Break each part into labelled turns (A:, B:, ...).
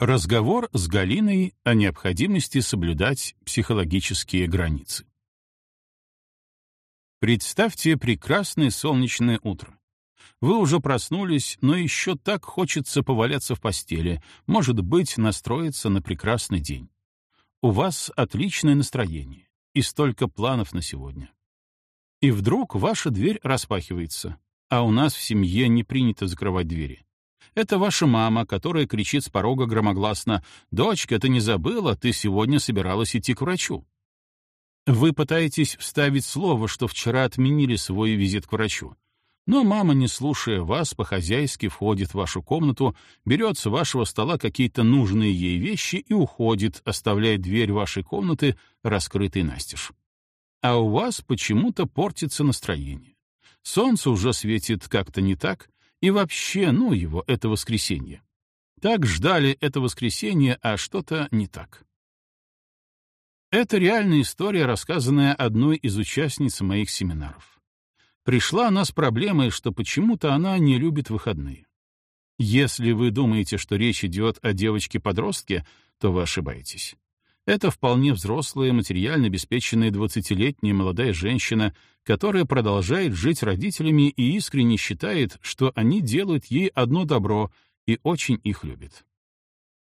A: Разговор с Галиной о необходимости соблюдать психологические границы. Представьте прекрасное солнечное утро. Вы уже проснулись, но еще так хочется поваляться в постели, может быть, настроиться на прекрасный день. У вас отличное настроение и столько планов на сегодня. И вдруг ваша дверь распахивается, а у нас в семье не принято закрывать двери. Это ваша мама, которая кричит с порога громогласно «Дочка, ты не забыла, ты сегодня собиралась идти к врачу». Вы пытаетесь вставить слово, что вчера отменили свой визит к врачу. Но мама, не слушая вас, по-хозяйски входит в вашу комнату, берет с вашего стола какие-то нужные ей вещи и уходит, оставляя дверь вашей комнаты раскрытой настежь. А у вас почему-то портится настроение. Солнце уже светит как-то не так, и вообще, ну его, это воскресенье. Так ждали это воскресенье, а что-то не так. Это реальная история, рассказанная одной из участниц моих семинаров. Пришла она с проблемой, что почему-то она не любит выходные. Если вы думаете, что речь идет о девочке-подростке, то вы ошибаетесь. Это вполне взрослая, материально обеспеченная двадцатилетняя молодая женщина, которая продолжает жить родителями и искренне считает, что они делают ей одно добро и очень их любит.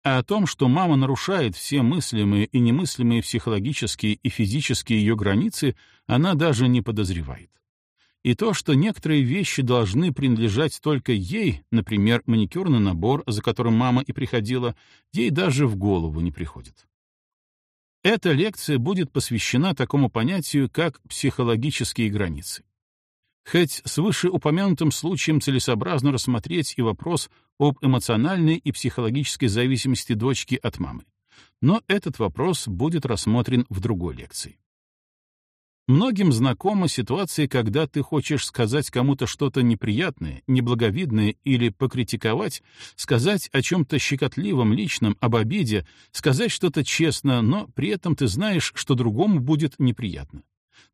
A: А о том, что мама нарушает все мыслимые и немыслимые психологические и физические ее границы, она даже не подозревает. И то, что некоторые вещи должны принадлежать только ей, например, маникюрный набор, за которым мама и приходила, ей даже в голову не приходит. Эта лекция будет посвящена такому понятию, как психологические границы. Хоть с вышеупомянутым случаем целесообразно рассмотреть и вопрос об эмоциональной и психологической зависимости дочки от мамы. Но этот вопрос будет рассмотрен в другой лекции. Многим знакома ситуация, когда ты хочешь сказать кому-то что-то неприятное, неблаговидное или покритиковать, сказать о чем-то щекотливом, личном, об обиде, сказать что-то честно, но при этом ты знаешь, что другому будет неприятно.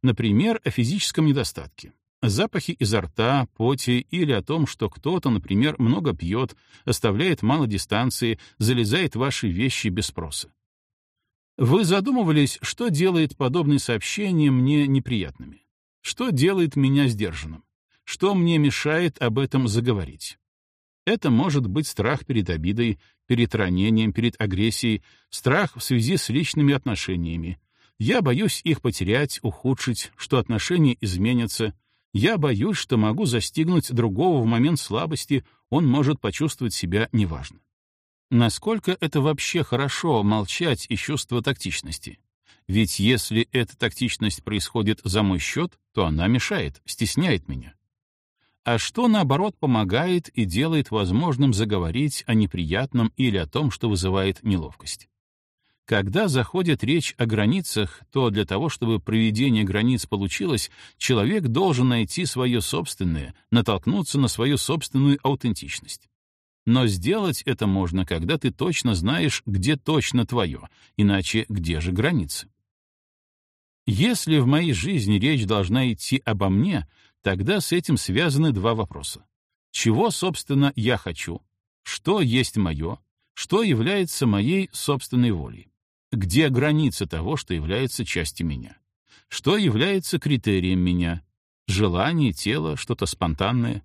A: Например, о физическом недостатке. Запахи изо рта, поте или о том, что кто-то, например, много пьет, оставляет мало дистанции, залезает в ваши вещи без спроса. Вы задумывались, что делает подобные сообщения мне неприятными? Что делает меня сдержанным? Что мне мешает об этом заговорить? Это может быть страх перед обидой, перед ранением, перед агрессией, страх в связи с личными отношениями. Я боюсь их потерять, ухудшить, что отношения изменятся. Я боюсь, что могу застигнуть другого в момент слабости, он может почувствовать себя неважно. Насколько это вообще хорошо молчать и чувство тактичности? Ведь если эта тактичность происходит за мой счет, то она мешает, стесняет меня. А что, наоборот, помогает и делает возможным заговорить о неприятном или о том, что вызывает неловкость? Когда заходит речь о границах, то для того, чтобы проведение границ получилось, человек должен найти свое собственное, натолкнуться на свою собственную аутентичность. Но сделать это можно, когда ты точно знаешь, где точно твое, иначе где же границы? Если в моей жизни речь должна идти обо мне, тогда с этим связаны два вопроса. Чего, собственно, я хочу? Что есть мое? Что является моей собственной волей? Где граница того, что является частью меня? Что является критерием меня? Желание, тело, что-то спонтанное?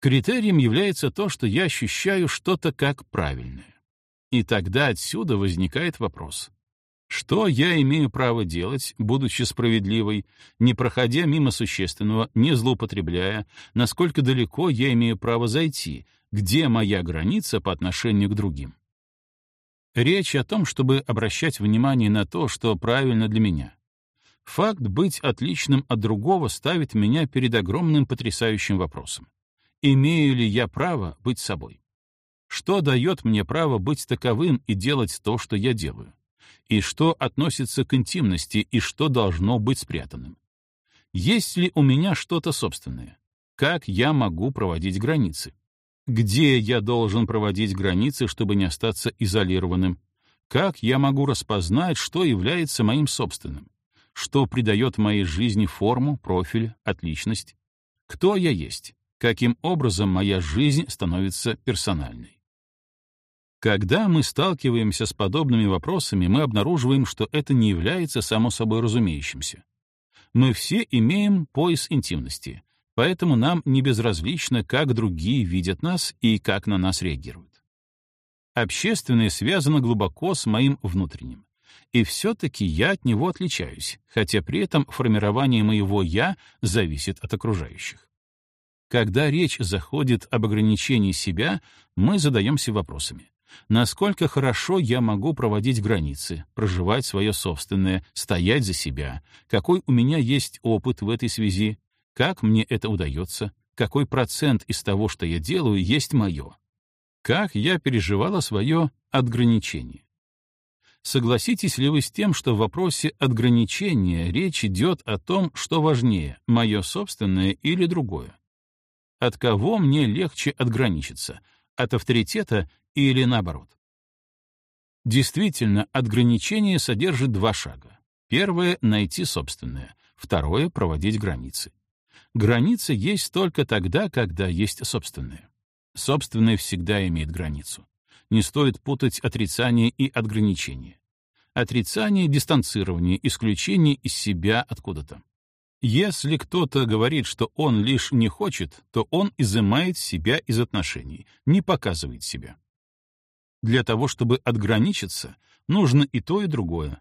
A: Критерием является то, что я ощущаю что-то как правильное. И тогда отсюда возникает вопрос. Что я имею право делать, будучи справедливой, не проходя мимо существенного, не злоупотребляя, насколько далеко я имею право зайти, где моя граница по отношению к другим? Речь о том, чтобы обращать внимание на то, что правильно для меня. Факт быть отличным от другого ставит меня перед огромным потрясающим вопросом имею ли я право быть собой? Что дает мне право быть таковым и делать то, что я делаю? И что относится к интимности и что должно быть спрятанным? Есть ли у меня что-то собственное? Как я могу проводить границы? Где я должен проводить границы, чтобы не остаться изолированным? Как я могу распознать, что является моим собственным? Что придает моей жизни форму, профиль, отличность? Кто я есть? Каким образом моя жизнь становится персональной. Когда мы сталкиваемся с подобными вопросами, мы обнаруживаем, что это не является само собой разумеющимся. Мы все имеем пояс интимности, поэтому нам не безразлично, как другие видят нас и как на нас реагируют. Общественное связано глубоко с моим внутренним. И все-таки я от него отличаюсь, хотя при этом формирование моего «я» зависит от окружающих. Когда речь заходит об ограничении себя, мы задаемся вопросами. Насколько хорошо я могу проводить границы, проживать свое собственное, стоять за себя? Какой у меня есть опыт в этой связи? Как мне это удается? Какой процент из того, что я делаю, есть мое? Как я переживала свое отграничение? Согласитесь ли вы с тем, что в вопросе отграничения речь идет о том, что важнее, мое собственное или другое? От кого мне легче отграничиться? От авторитета или наоборот? Действительно, отграничение содержит два шага. Первое — найти собственное. Второе — проводить границы. Граница есть только тогда, когда есть собственное. Собственное всегда имеет границу. Не стоит путать отрицание и отграничение. Отрицание — дистанцирование, исключение из себя откуда-то. Если кто-то говорит, что он лишь не хочет, то он изымает себя из отношений, не показывает себя. Для того, чтобы отграничиться, нужно и то, и другое.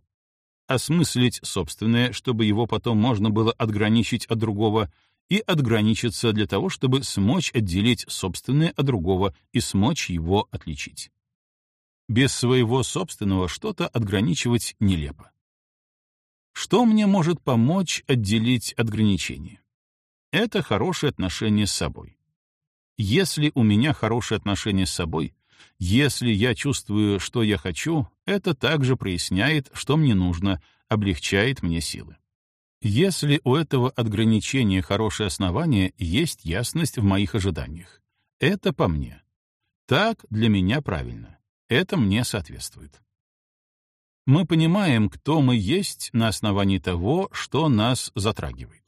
A: Осмыслить собственное, чтобы его потом можно было отграничить от другого, и отграничиться для того, чтобы смочь отделить собственное от другого и смочь его отличить. Без своего собственного что-то отграничивать нелепо. Что мне может помочь отделить отграничения? Это хорошие отношения с собой. Если у меня хорошие отношения с собой, если я чувствую, что я хочу, это также проясняет, что мне нужно, облегчает мне силы. Если у этого ограничения хорошее основание, есть ясность в моих ожиданиях. Это по мне. Так для меня правильно. Это мне соответствует. Мы понимаем, кто мы есть на основании того, что нас затрагивает.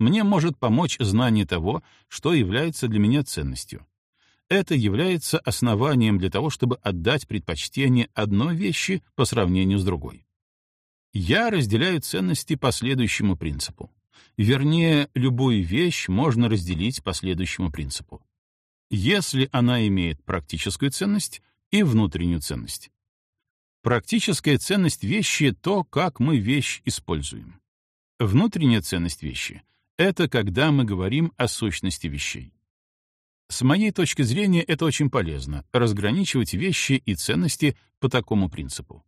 A: Мне может помочь знание того, что является для меня ценностью. Это является основанием для того, чтобы отдать предпочтение одной вещи по сравнению с другой. Я разделяю ценности по следующему принципу. Вернее, любую вещь можно разделить по следующему принципу. Если она имеет практическую ценность и внутреннюю ценность. Практическая ценность вещи — то, как мы вещь используем. Внутренняя ценность вещи — это когда мы говорим о сущности вещей. С моей точки зрения, это очень полезно — разграничивать вещи и ценности по такому принципу.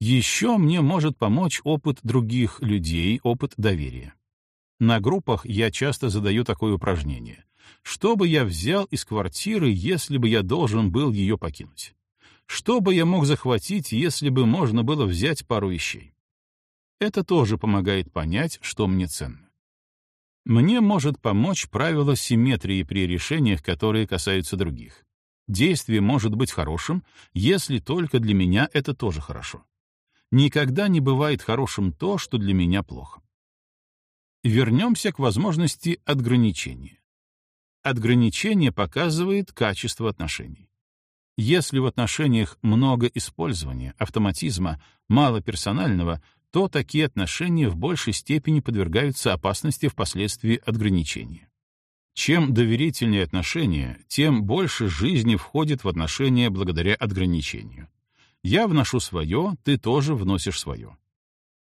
A: Еще мне может помочь опыт других людей, опыт доверия. На группах я часто задаю такое упражнение. Что бы я взял из квартиры, если бы я должен был ее покинуть? Что бы я мог захватить, если бы можно было взять пару вещей? Это тоже помогает понять, что мне ценно. Мне может помочь правило симметрии при решениях, которые касаются других. Действие может быть хорошим, если только для меня это тоже хорошо. Никогда не бывает хорошим то, что для меня плохо. Вернемся к возможности отграничения. Отграничение показывает качество отношений. Если в отношениях много использования, автоматизма, мало персонального, то такие отношения в большей степени подвергаются опасности впоследствии отграничения. Чем доверительнее отношения, тем больше жизни входит в отношения благодаря отграничению. Я вношу свое, ты тоже вносишь свое.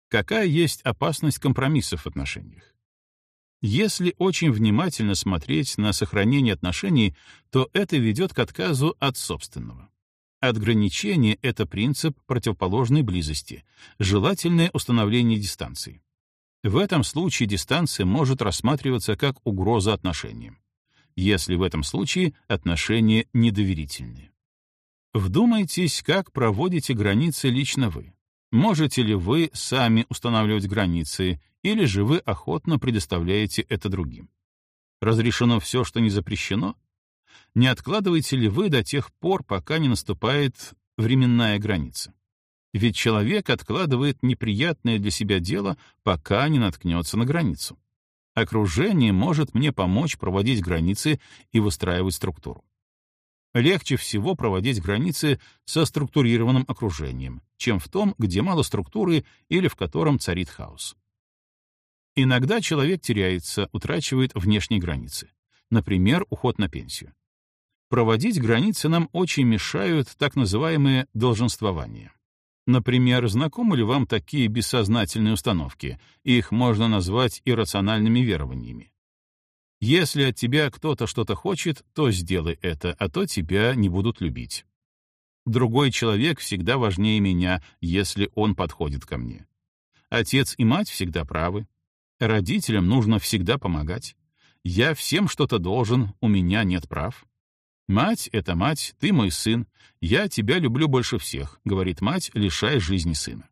A: Какая есть опасность компромиссов в отношениях? Если очень внимательно смотреть на сохранение отношений, то это ведет к отказу от собственного. Отграничение — это принцип противоположной близости, желательное установление дистанции. В этом случае дистанция может рассматриваться как угроза отношениям, если в этом случае отношения недоверительные. Вдумайтесь, как проводите границы лично вы. Можете ли вы сами устанавливать границы, или же вы охотно предоставляете это другим? Разрешено все, что не запрещено? Не откладываете ли вы до тех пор, пока не наступает временная граница? Ведь человек откладывает неприятное для себя дело, пока не наткнется на границу. Окружение может мне помочь проводить границы и выстраивать структуру. Легче всего проводить границы со структурированным окружением, чем в том, где мало структуры или в котором царит хаос. Иногда человек теряется, утрачивает внешние границы. Например, уход на пенсию. Проводить границы нам очень мешают так называемые долженствования. Например, знакомы ли вам такие бессознательные установки? Их можно назвать иррациональными верованиями. Если от тебя кто-то что-то хочет, то сделай это, а то тебя не будут любить. Другой человек всегда важнее меня, если он подходит ко мне. Отец и мать всегда правы. Родителям нужно всегда помогать. Я всем что-то должен, у меня нет прав. «Мать — это мать, ты мой сын, я тебя люблю больше всех», — говорит мать, лишая жизни сына.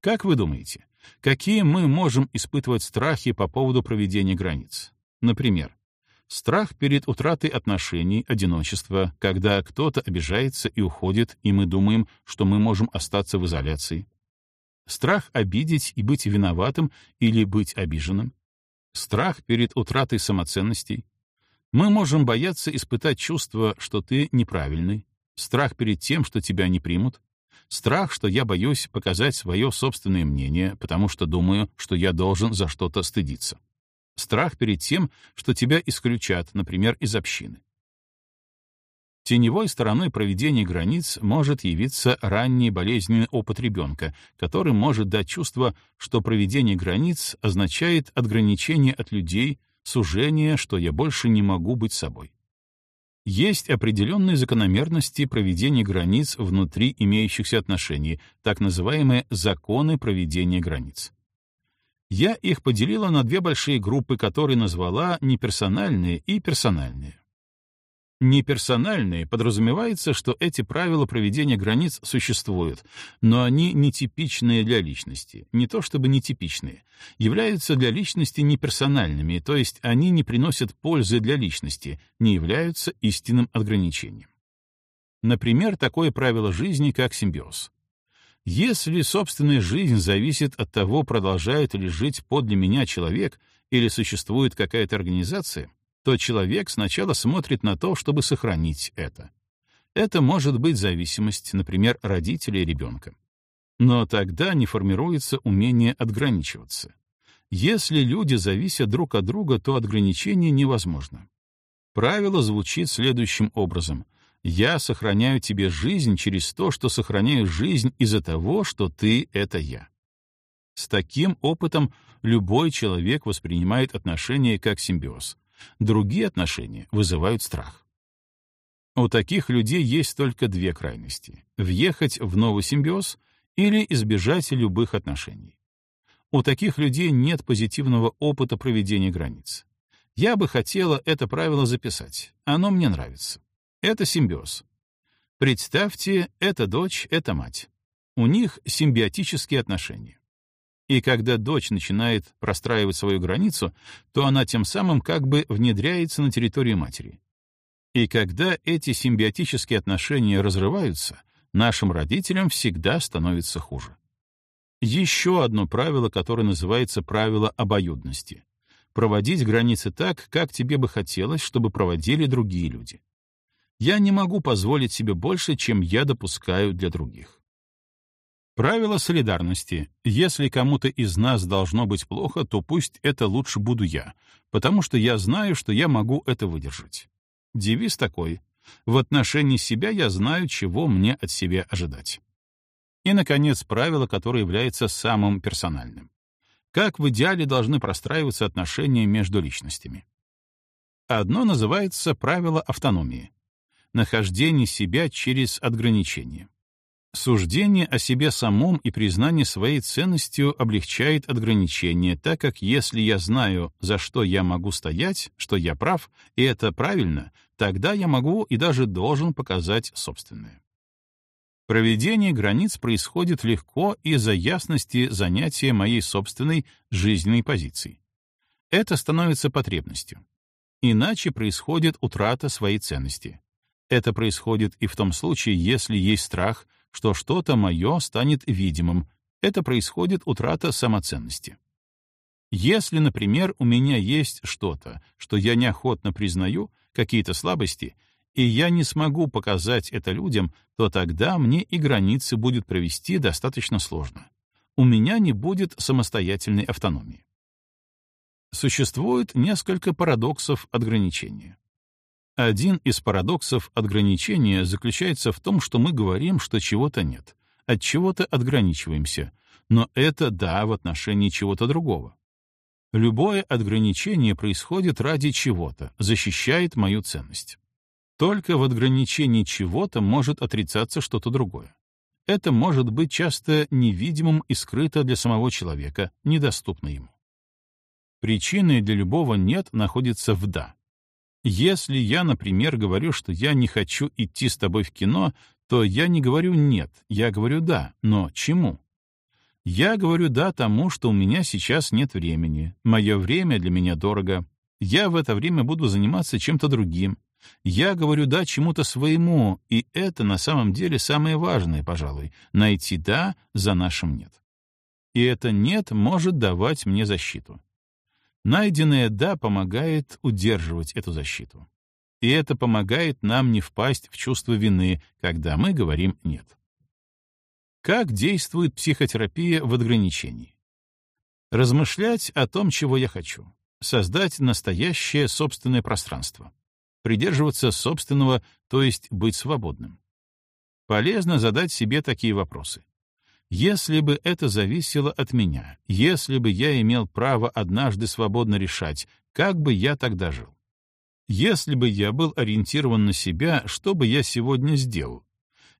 A: Как вы думаете, какие мы можем испытывать страхи по поводу проведения границ? Например, страх перед утратой отношений, одиночества, когда кто-то обижается и уходит, и мы думаем, что мы можем остаться в изоляции. Страх обидеть и быть виноватым или быть обиженным. Страх перед утратой самоценностей, мы можем бояться испытать чувство, что ты неправильный, страх перед тем, что тебя не примут, страх, что я боюсь показать свое собственное мнение, потому что думаю, что я должен за что-то стыдиться, страх перед тем, что тебя исключат, например, из общины. Теневой стороной проведения границ может явиться ранний болезненный опыт ребенка, который может дать чувство, что проведение границ означает отграничение от людей, сужение, что я больше не могу быть собой. Есть определенные закономерности проведения границ внутри имеющихся отношений, так называемые законы проведения границ. Я их поделила на две большие группы, которые назвала неперсональные и персональные. Неперсональные подразумевается, что эти правила проведения границ существуют, но они нетипичные для личности, не то чтобы нетипичные, являются для личности неперсональными, то есть они не приносят пользы для личности, не являются истинным ограничением. Например, такое правило жизни, как симбиоз. Если собственная жизнь зависит от того, продолжает ли жить подле меня человек или существует какая-то организация, то человек сначала смотрит на то, чтобы сохранить это. Это может быть зависимость, например, родителя и ребенка. Но тогда не формируется умение отграничиваться. Если люди зависят друг от друга, то отграничение невозможно. Правило звучит следующим образом. «Я сохраняю тебе жизнь через то, что сохраняю жизнь из-за того, что ты — это я». С таким опытом любой человек воспринимает отношения как симбиоз. Другие отношения вызывают страх. У таких людей есть только две крайности — въехать в новый симбиоз или избежать любых отношений. У таких людей нет позитивного опыта проведения границ. Я бы хотела это правило записать. Оно мне нравится. Это симбиоз. Представьте, это дочь, это мать. У них симбиотические отношения. И когда дочь начинает простраивать свою границу, то она тем самым как бы внедряется на территорию матери. И когда эти симбиотические отношения разрываются, нашим родителям всегда становится хуже. Еще одно правило, которое называется правило обоюдности. Проводить границы так, как тебе бы хотелось, чтобы проводили другие люди. Я не могу позволить себе больше, чем я допускаю для других. Правило солидарности. Если кому-то из нас должно быть плохо, то пусть это лучше буду я, потому что я знаю, что я могу это выдержать. Девиз такой. В отношении себя я знаю, чего мне от себя ожидать. И, наконец, правило, которое является самым персональным. Как в идеале должны простраиваться отношения между личностями. Одно называется правило автономии. Нахождение себя через отграничение. Суждение о себе самом и признание своей ценностью облегчает ограничение, так как если я знаю, за что я могу стоять, что я прав, и это правильно, тогда я могу и даже должен показать собственное. Проведение границ происходит легко из-за ясности занятия моей собственной жизненной позиции. Это становится потребностью. Иначе происходит утрата своей ценности. Это происходит и в том случае, если есть страх — что что-то мое станет видимым. Это происходит утрата самоценности. Если, например, у меня есть что-то, что я неохотно признаю, какие-то слабости, и я не смогу показать это людям, то тогда мне и границы будет провести достаточно сложно. У меня не будет самостоятельной автономии. Существует несколько парадоксов ограничения. Один из парадоксов ограничения заключается в том, что мы говорим, что чего-то нет, от чего-то отграничиваемся, но это да в отношении чего-то другого. Любое ограничение происходит ради чего-то, защищает мою ценность. Только в ограничении чего-то может отрицаться что-то другое. Это может быть часто невидимым и скрыто для самого человека, недоступно ему. Причиной для любого «нет» находится в «да». Если я, например, говорю, что я не хочу идти с тобой в кино, то я не говорю «нет», я говорю «да», но чему? Я говорю «да» тому, что у меня сейчас нет времени, мое время для меня дорого, я в это время буду заниматься чем-то другим, я говорю «да» чему-то своему, и это на самом деле самое важное, пожалуй, найти «да» за нашим «нет». И это «нет» может давать мне защиту. Найденное «да» помогает удерживать эту защиту. И это помогает нам не впасть в чувство вины, когда мы говорим «нет». Как действует психотерапия в ограничении? Размышлять о том, чего я хочу. Создать настоящее собственное пространство. Придерживаться собственного, то есть быть свободным. Полезно задать себе такие вопросы. Если бы это зависело от меня, если бы я имел право однажды свободно решать, как бы я тогда жил? Если бы я был ориентирован на себя, что бы я сегодня сделал?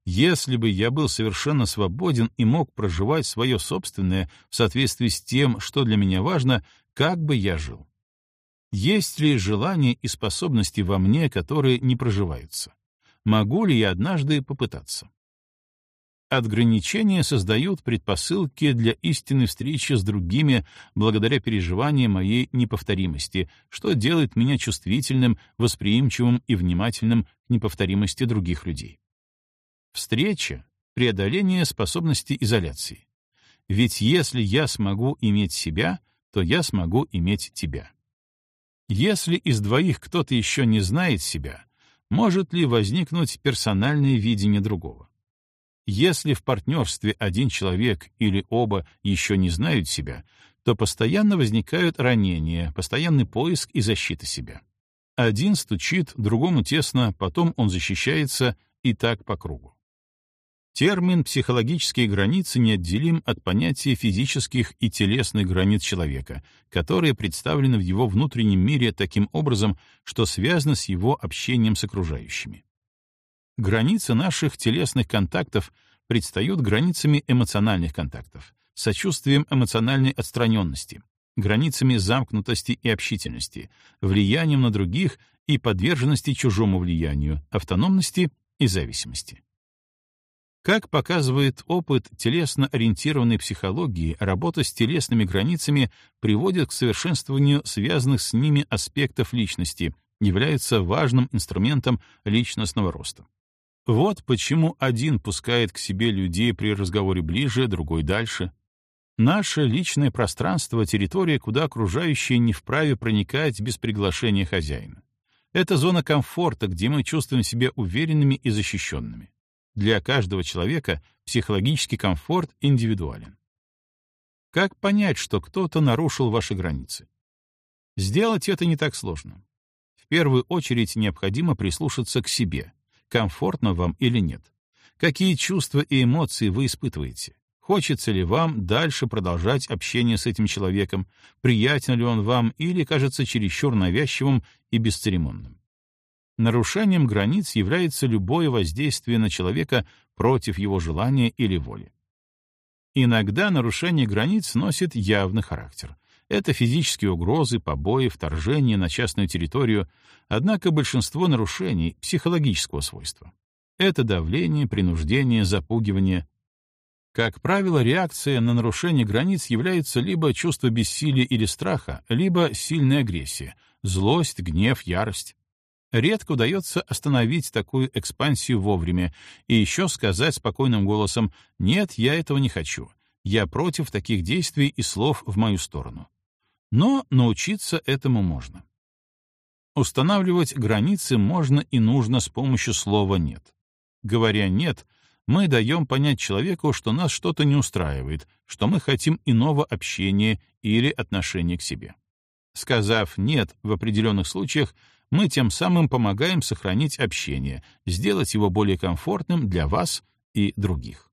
A: Если бы я был совершенно свободен и мог проживать свое собственное в соответствии с тем, что для меня важно, как бы я жил? Есть ли желания и способности во мне, которые не проживаются? Могу ли я однажды попытаться? Отграничения создают предпосылки для истинной встречи с другими благодаря переживанию моей неповторимости, что делает меня чувствительным, восприимчивым и внимательным к неповторимости других людей. Встреча — преодоление способности изоляции. Ведь если я смогу иметь себя, то я смогу иметь тебя. Если из двоих кто-то еще не знает себя, может ли возникнуть персональное видение другого? Если в партнерстве один человек или оба еще не знают себя, то постоянно возникают ранения, постоянный поиск и защита себя. Один стучит, другому тесно, потом он защищается, и так по кругу. Термин «психологические границы» неотделим от понятия физических и телесных границ человека, которые представлены в его внутреннем мире таким образом, что связаны с его общением с окружающими. Границы наших телесных контактов предстают границами эмоциональных контактов, сочувствием эмоциональной отстраненности, границами замкнутости и общительности, влиянием на других и подверженности чужому влиянию, автономности и зависимости. Как показывает опыт телесно-ориентированной психологии, работа с телесными границами приводит к совершенствованию связанных с ними аспектов личности, является важным инструментом личностного роста. Вот почему один пускает к себе людей при разговоре ближе, другой дальше. Наше личное пространство — территория, куда окружающие не вправе проникать без приглашения хозяина. Это зона комфорта, где мы чувствуем себя уверенными и защищенными. Для каждого человека психологический комфорт индивидуален. Как понять, что кто-то нарушил ваши границы? Сделать это не так сложно. В первую очередь необходимо прислушаться к себе — комфортно вам или нет. Какие чувства и эмоции вы испытываете? Хочется ли вам дальше продолжать общение с этим человеком? Приятен ли он вам или кажется чересчур навязчивым и бесцеремонным? Нарушением границ является любое воздействие на человека против его желания или воли. Иногда нарушение границ носит явный характер — это физические угрозы, побои, вторжение на частную территорию, однако большинство нарушений психологического свойства. Это давление, принуждение, запугивание. Как правило, реакция на нарушение границ является либо чувство бессилия или страха, либо сильная агрессия, злость, гнев, ярость. Редко удается остановить такую экспансию вовремя и еще сказать спокойным голосом «нет, я этого не хочу, я против таких действий и слов в мою сторону». Но научиться этому можно. Устанавливать границы можно и нужно с помощью слова «нет». Говоря «нет», мы даем понять человеку, что нас что-то не устраивает, что мы хотим иного общения или отношения к себе. Сказав «нет» в определенных случаях, мы тем самым помогаем сохранить общение, сделать его более комфортным для вас и других.